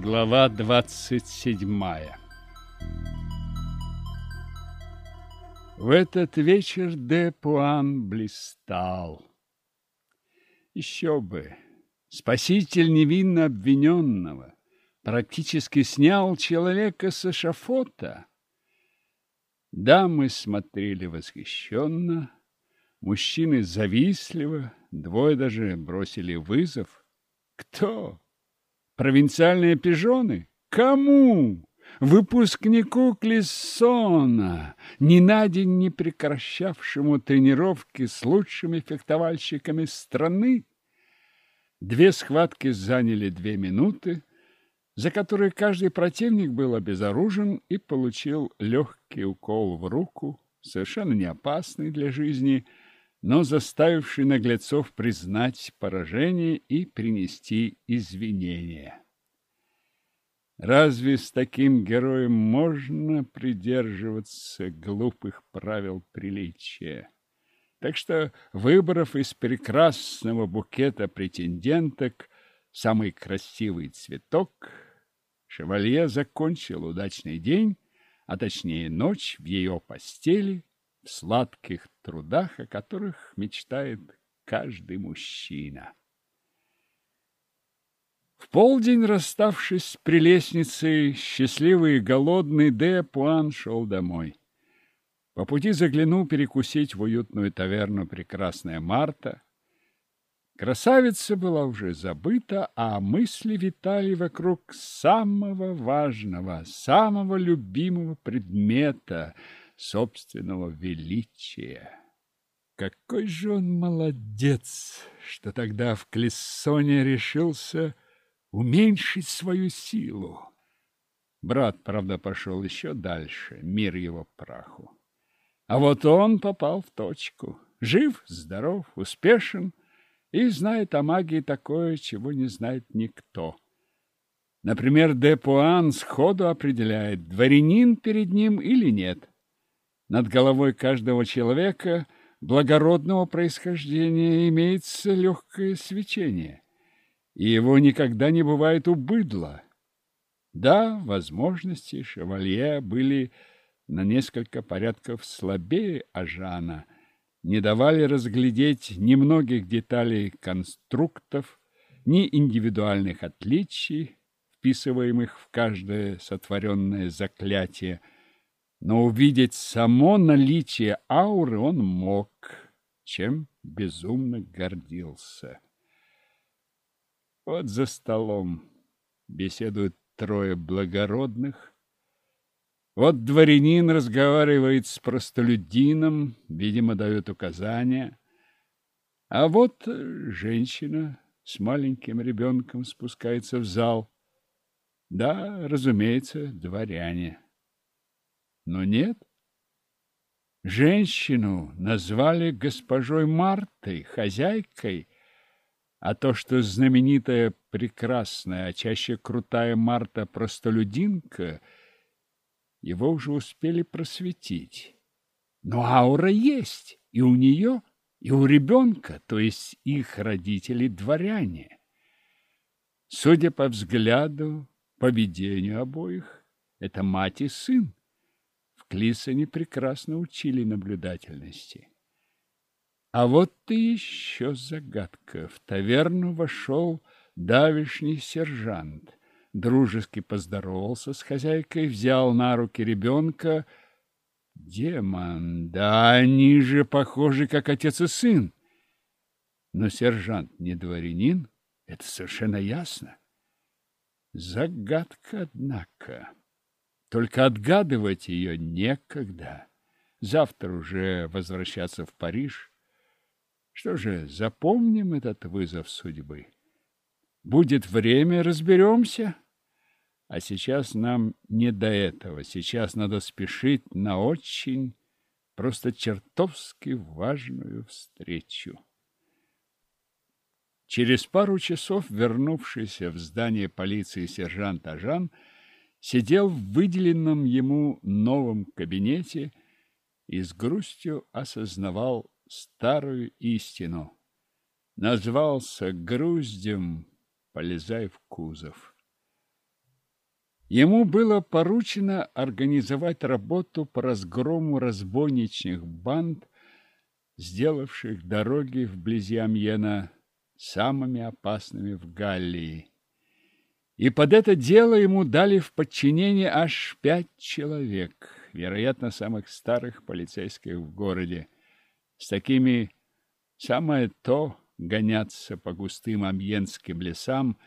Глава двадцать седьмая В этот вечер де Пуан блистал. Еще бы! Спаситель невинно обвиненного практически снял человека с эшафота. Дамы смотрели восхищенно, мужчины завистливо, двое даже бросили вызов. Кто? Провинциальные пижоны? Кому? Выпускнику Клессона, ни на день не прекращавшему тренировки с лучшими фехтовальщиками страны? Две схватки заняли две минуты, за которые каждый противник был обезоружен и получил легкий укол в руку, совершенно не опасный для жизни, но заставивший наглецов признать поражение и принести извинения. Разве с таким героем можно придерживаться глупых правил приличия? Так что, выбрав из прекрасного букета претенденток самый красивый цветок, шевалье закончил удачный день, а точнее ночь в ее постели, сладких трудах, о которых мечтает каждый мужчина. В полдень, расставшись с прелестницей, счастливый и голодный Де Пуан шел домой. По пути заглянул перекусить в уютную таверну «Прекрасная Марта». Красавица была уже забыта, а мысли витали вокруг самого важного, самого любимого предмета собственного величия. Какой же он молодец, что тогда в Клессоне решился уменьшить свою силу. Брат, правда, пошел еще дальше, мир его праху. А вот он попал в точку. Жив, здоров, успешен и знает о магии такое, чего не знает никто. Например, де Пуан сходу определяет, дворянин перед ним или нет. Над головой каждого человека благородного происхождения имеется легкое свечение – и его никогда не бывает у быдла. Да, возможности шевалье были на несколько порядков слабее Ажана, не давали разглядеть ни многих деталей конструктов, ни индивидуальных отличий, вписываемых в каждое сотворенное заклятие, но увидеть само наличие ауры он мог, чем безумно гордился. Вот за столом беседуют трое благородных. Вот дворянин разговаривает с простолюдином, видимо, дает указания. А вот женщина с маленьким ребенком спускается в зал. Да, разумеется, дворяне. Но нет. Женщину назвали госпожой Мартой, хозяйкой, а то, что знаменитая, прекрасная, а чаще крутая Марта-простолюдинка, его уже успели просветить. Но аура есть и у нее, и у ребенка, то есть их родители дворяне. Судя по взгляду, поведению обоих, это мать и сын. Клисоне прекрасно учили наблюдательности. А вот и еще загадка. В таверну вошел давишний сержант. Дружески поздоровался с хозяйкой, взял на руки ребенка. Демон, да они же похожи, как отец и сын. Но сержант не дворянин, это совершенно ясно. Загадка, однако. Только отгадывать ее некогда. Завтра уже возвращаться в Париж. Что же, запомним этот вызов судьбы. Будет время, разберемся. А сейчас нам не до этого. Сейчас надо спешить на очень, просто чертовски важную встречу. Через пару часов вернувшийся в здание полиции сержант Ажан сидел в выделенном ему новом кабинете и с грустью осознавал старую истину. Назвался груздем, полезай в кузов. Ему было поручено организовать работу по разгрому разбойничных банд, сделавших дороги вблизи Амьена самыми опасными в Галлии. И под это дело ему дали в подчинение аж пять человек, вероятно, самых старых полицейских в городе. С такими самое то гоняться по густым амьенским лесам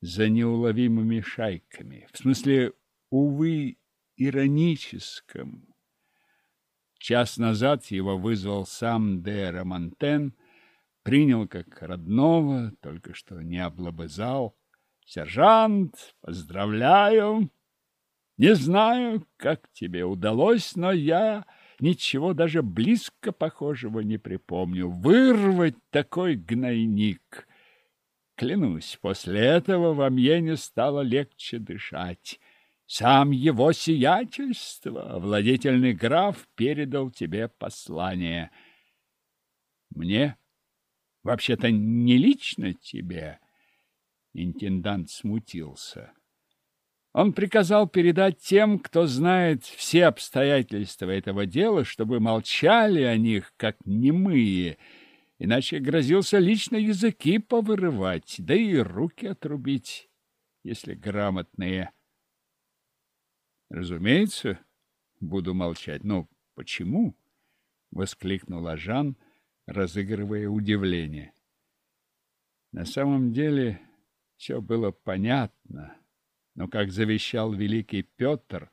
за неуловимыми шайками. В смысле, увы, ироническом. Час назад его вызвал сам де Романтен, принял как родного, только что не облобызал. «Сержант, поздравляю! Не знаю, как тебе удалось, но я ничего даже близко похожего не припомню. Вырвать такой гнойник!» Клянусь, после этого во мне не стало легче дышать. Сам его сиятельство, владетельный граф, передал тебе послание. Мне? Вообще-то не лично тебе. Интендант смутился. Он приказал передать тем, кто знает все обстоятельства этого дела, чтобы молчали о них, как немые, иначе грозился лично языки повырывать, да и руки отрубить, если грамотные. Разумеется, буду молчать. Но почему? воскликнула Жан, разыгрывая удивление. На самом деле все было понятно, но, как завещал великий Петр,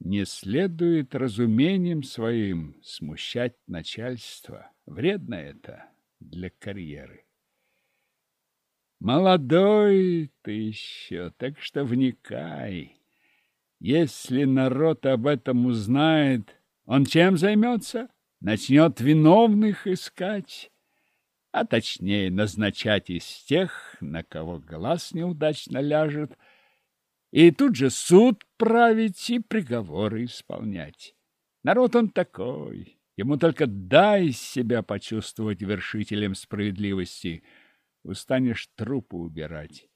не следует разумением своим смущать начальство. Вредно это для карьеры. Молодой ты еще, так что вникай. Если народ об этом узнает, он чем займется? Начнет виновных искать, а точнее назначать из тех, на кого глаз неудачно ляжет, и тут же суд править и приговоры исполнять. Народ он такой, ему только дай себя почувствовать вершителем справедливости, устанешь трупы убирать.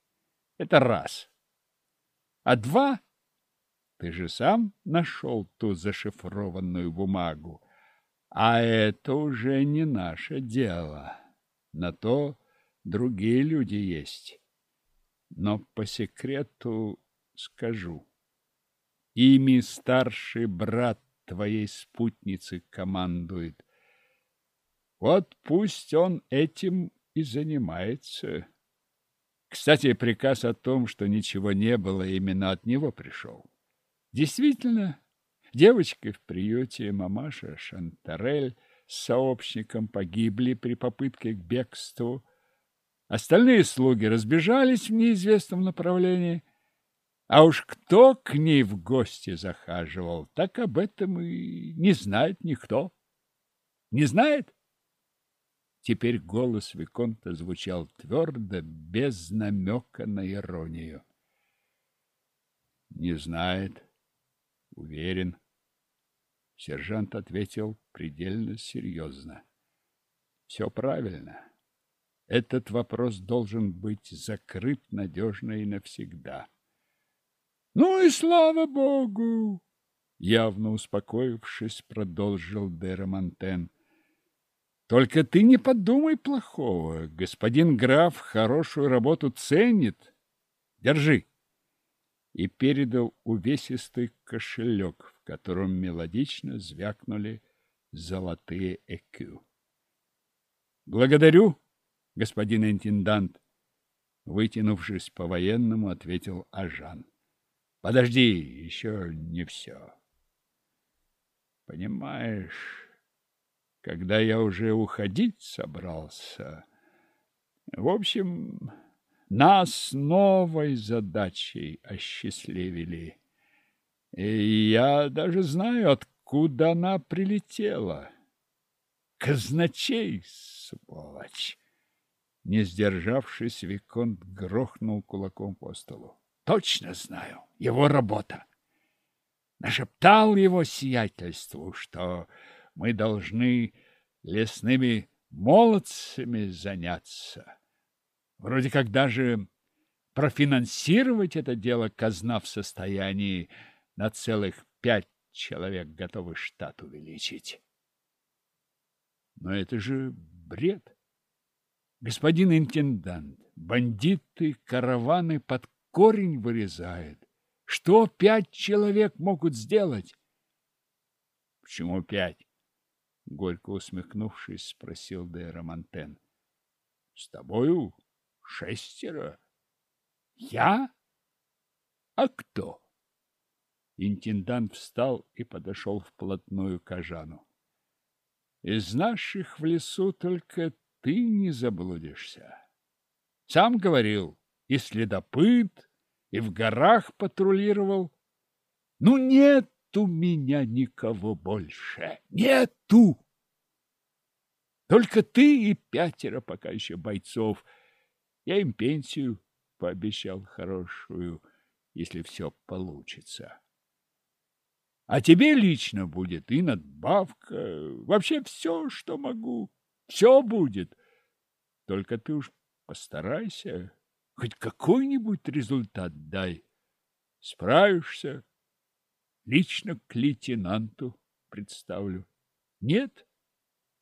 Это раз. А два — ты же сам нашел ту зашифрованную бумагу. А это уже не наше дело. На то другие люди есть. Но по секрету скажу. Ими старший брат твоей спутницы командует. Вот пусть он этим и занимается. Кстати, приказ о том, что ничего не было, именно от него пришел. Действительно, девочка в приюте, мамаша Шантарель с сообщником погибли при попытке к бегству. Остальные слуги разбежались в неизвестном направлении. А уж кто к ней в гости захаживал, так об этом и не знает никто. Не знает? Теперь голос Виконта звучал твердо, без намека на иронию. Не знает, Уверен. Сержант ответил предельно серьезно. Все правильно. Этот вопрос должен быть закрыт надежно и навсегда. Ну и слава богу! Явно успокоившись, продолжил Деромантен. Только ты не подумай плохого. Господин граф хорошую работу ценит. Держи и передал увесистый кошелек, в котором мелодично звякнули золотые экю. «Благодарю, господин интендант!» Вытянувшись по-военному, ответил Ажан. «Подожди, еще не все. Понимаешь, когда я уже уходить собрался... В общем, нас новой задачей осчастливили. И я даже знаю, откуда она прилетела. Казначей, сволочь! Не сдержавшись, Виконт грохнул кулаком по столу. Точно знаю, его работа. Нашептал его сиятельству, что мы должны лесными молодцами заняться. Вроде как даже профинансировать это дело казна в состоянии на целых пять человек готовы штат увеличить. Но это же бред. Господин интендант, бандиты караваны под корень вырезают. Что пять человек могут сделать? Почему пять? Горько усмехнувшись, спросил де Романтен. С тобою шестеро. Я? А кто? Интендант встал и подошел вплотную к Ажану. Из наших в лесу только ты не заблудишься. Сам говорил, и следопыт, и в горах патрулировал. Ну, нет у меня никого больше. Нету! Только ты и пятеро пока еще бойцов. Я им пенсию пообещал хорошую, если все получится. А тебе лично будет и надбавка, вообще все, что могу. Все будет. Только ты уж постарайся, хоть какой-нибудь результат дай. Справишься, лично к лейтенанту представлю. Нет,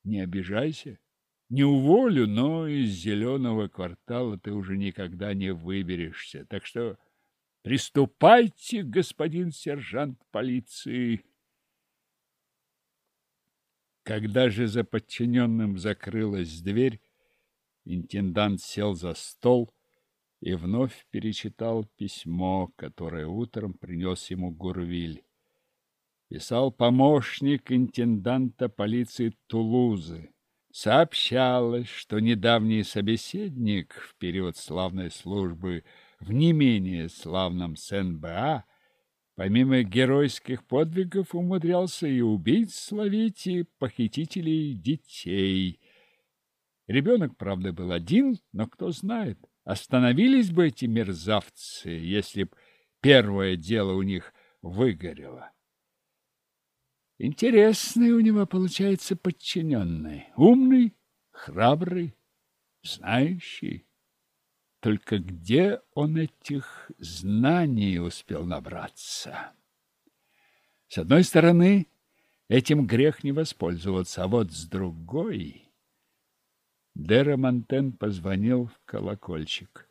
не обижайся. Не уволю, но из зеленого квартала ты уже никогда не выберешься. Так что приступайте, господин сержант полиции. Когда же за подчиненным закрылась дверь, интендант сел за стол и вновь перечитал письмо, которое утром принес ему Гурвиль. Писал помощник интенданта полиции Тулузы сообщалось, что недавний собеседник в период славной службы в не менее славном СНБА помимо геройских подвигов умудрялся и убить словить, и похитителей детей. Ребенок, правда, был один, но кто знает, остановились бы эти мерзавцы, если б первое дело у них выгорело. Интересный у него получается подчиненный. Умный, храбрый, знающий. Только где он этих знаний успел набраться? С одной стороны, этим грех не воспользоваться, а вот с другой... Дера Монтен позвонил в колокольчик.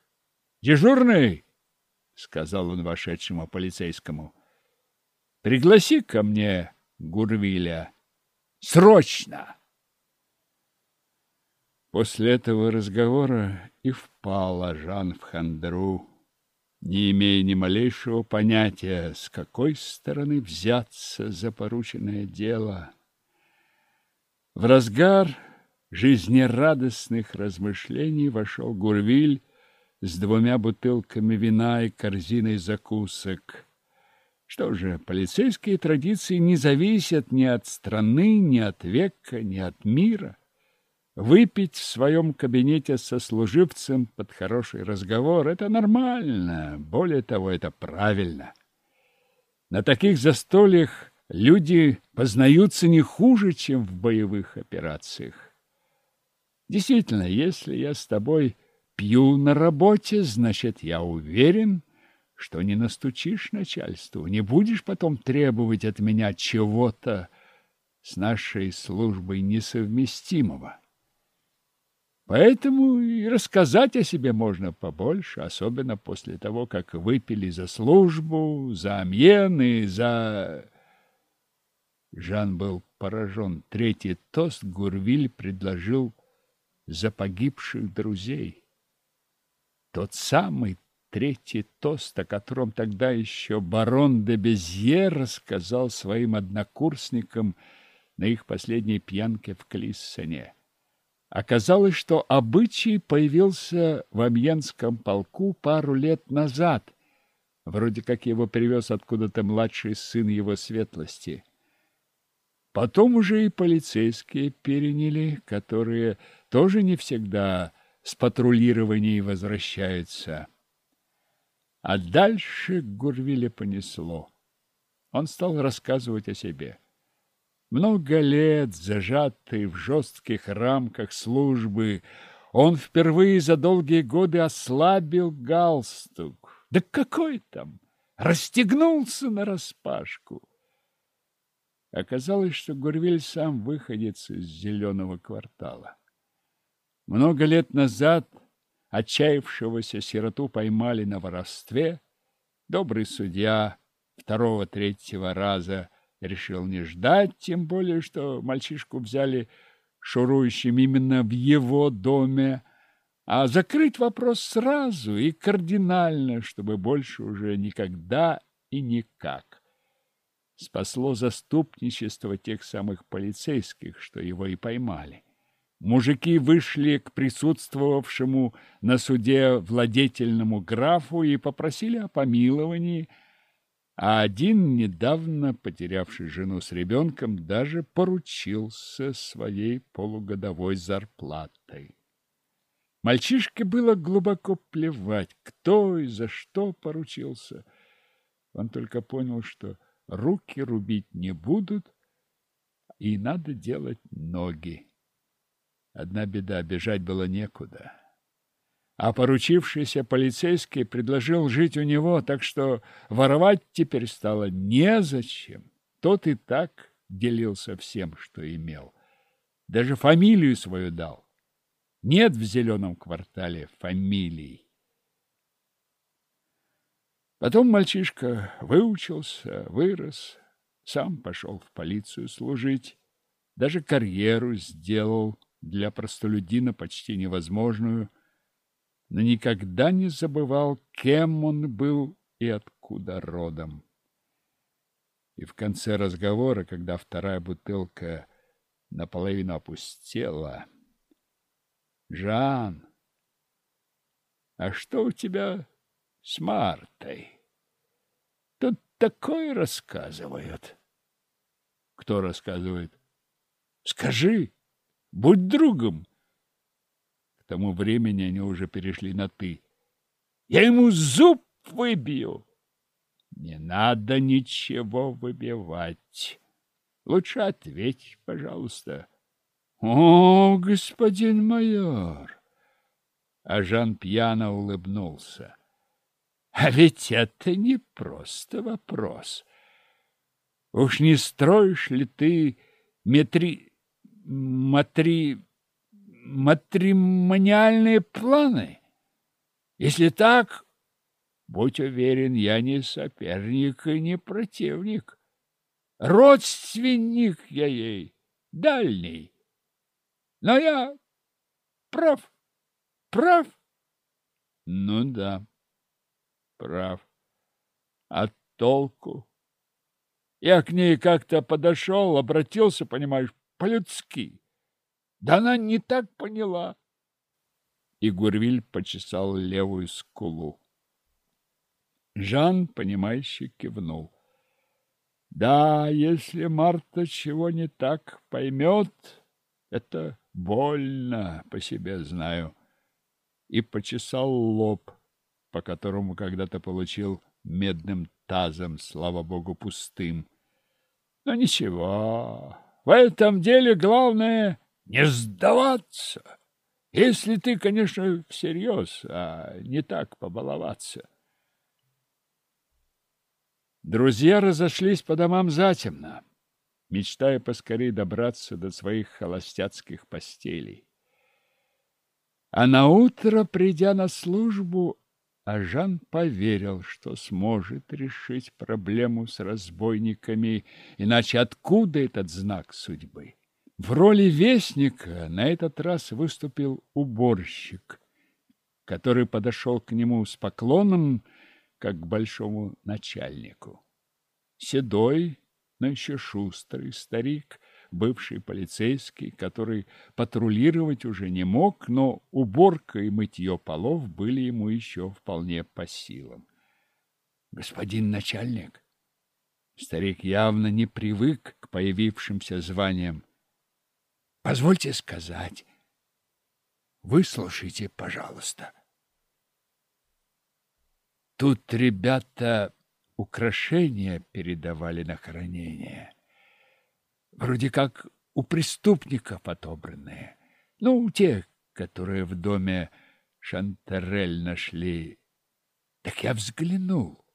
«Дежурный!» — сказал он вошедшему полицейскому. «Пригласи ко мне Гурвиля. Срочно! После этого разговора и впал Ажан в хандру, не имея ни малейшего понятия, с какой стороны взяться за порученное дело. В разгар жизнерадостных размышлений вошел Гурвиль с двумя бутылками вина и корзиной закусок. Что же, полицейские традиции не зависят ни от страны, ни от века, ни от мира. Выпить в своем кабинете со служивцем под хороший разговор – это нормально, более того, это правильно. На таких застольях люди познаются не хуже, чем в боевых операциях. Действительно, если я с тобой пью на работе, значит, я уверен – что не настучишь начальству, не будешь потом требовать от меня чего-то с нашей службой несовместимого. Поэтому и рассказать о себе можно побольше, особенно после того, как выпили за службу, за амьен и за... Жан был поражен. Третий тост Гурвиль предложил за погибших друзей. Тот самый третий тост, о котором тогда еще барон де Безье рассказал своим однокурсникам на их последней пьянке в Клиссене. Оказалось, что обычай появился в Амьенском полку пару лет назад, вроде как его привез откуда-то младший сын его светлости. Потом уже и полицейские переняли, которые тоже не всегда с патрулирований возвращаются. А дальше Гурвиля понесло. Он стал рассказывать о себе. Много лет, зажатый в жестких рамках службы, Он впервые за долгие годы ослабил галстук. Да какой там! Расстегнулся нараспашку. Оказалось, что Гурвиль сам выходец из зеленого квартала. Много лет назад отчаявшегося сироту поймали на воровстве. Добрый судья второго-третьего раза решил не ждать, тем более, что мальчишку взяли шурующим именно в его доме, а закрыть вопрос сразу и кардинально, чтобы больше уже никогда и никак. Спасло заступничество тех самых полицейских, что его и поймали. Мужики вышли к присутствовавшему на суде владетельному графу и попросили о помиловании, а один, недавно потерявший жену с ребенком, даже поручился своей полугодовой зарплатой. Мальчишке было глубоко плевать, кто и за что поручился. Он только понял, что руки рубить не будут, и надо делать ноги. Одна беда, бежать было некуда а поручившийся полицейский предложил жить у него, так что воровать теперь стало незачем. Тот и так делился всем, что имел. Даже фамилию свою дал. Нет в зеленом квартале фамилий. Потом мальчишка выучился, вырос, сам пошел в полицию служить, даже карьеру сделал для простолюдина почти невозможную – но никогда не забывал, кем он был и откуда родом. И в конце разговора, когда вторая бутылка наполовину опустела, «Жан, а что у тебя с Мартой? Тут такое рассказывают». «Кто рассказывает?» «Скажи, будь другом». К тому времени они уже перешли на «ты». «Я ему зуб выбью!» «Не надо ничего выбивать. Лучше ответь, пожалуйста». «О, господин майор!» А Жан пьяно улыбнулся. «А ведь это не просто вопрос. Уж не строишь ли ты метри... матри матримониальные планы? Если так, будь уверен, я не соперник и не противник. Родственник я ей, дальний. Но я прав, прав? Ну да, прав. А толку? Я к ней как-то подошел, обратился, понимаешь, по-людски. Да она не так поняла. И Гурвиль почесал левую скулу. Жан, понимающе кивнул. Да, если Марта чего не так поймет, это больно, по себе знаю. И почесал лоб, по которому когда-то получил медным тазом, слава богу, пустым. Но ничего, в этом деле главное не сдаваться, если ты, конечно, всерьез, а не так побаловаться. Друзья разошлись по домам затемно, мечтая поскорее добраться до своих холостяцких постелей. А на утро, придя на службу, Ажан поверил, что сможет решить проблему с разбойниками, иначе откуда этот знак судьбы? В роли вестника на этот раз выступил уборщик, который подошел к нему с поклоном, как к большому начальнику. Седой, но еще шустрый старик, бывший полицейский, который патрулировать уже не мог, но уборка и мытье полов были ему еще вполне по силам. «Господин начальник!» Старик явно не привык к появившимся званиям. Позвольте сказать. Выслушайте, пожалуйста. Тут ребята украшения передавали на хранение. Вроде как у преступников отобранные. Ну, те, которые в доме Шантерель нашли. Так я взглянул.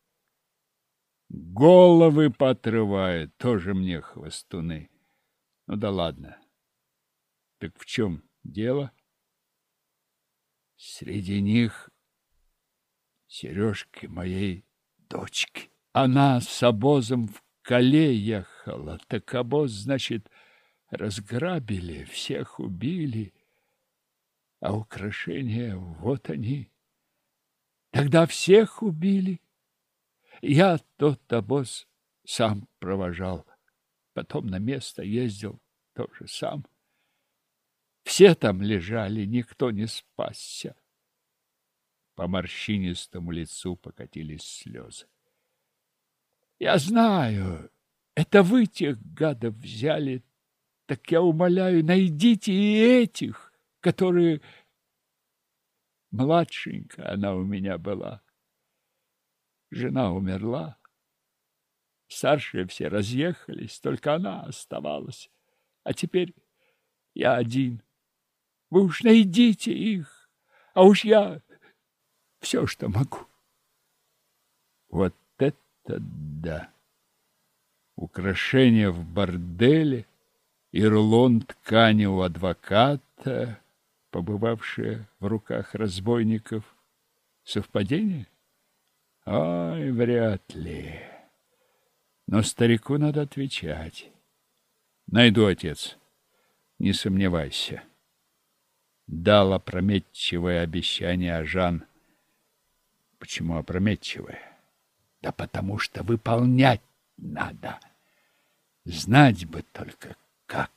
Головы поотрывают, тоже мне хвостуны. Ну да ладно. Так в чем дело? Среди них сережки моей дочки. Она с обозом в Кале ехала. Так обоз, значит, разграбили, всех убили. А украшения вот они. Тогда всех убили. Я тот обоз сам провожал. Потом на место ездил тоже сам. Все там лежали, никто не спасся. По морщинистому лицу покатились слезы. Я знаю, это вы тех гадов взяли. Так я умоляю, найдите и этих, которые... Младшенькая она у меня была. Жена умерла. Старшие все разъехались, только она оставалась. А теперь я один. Вы уж найдите их, а уж я все, что могу. Вот это да! Украшения в борделе и рулон ткани у адвоката, побывавшие в руках разбойников. Совпадение? Ой, вряд ли. Но старику надо отвечать. Найду, отец, не сомневайся. Дал опрометчивое обещание Ажан. Почему опрометчивое? Да потому что выполнять надо. Знать бы только как.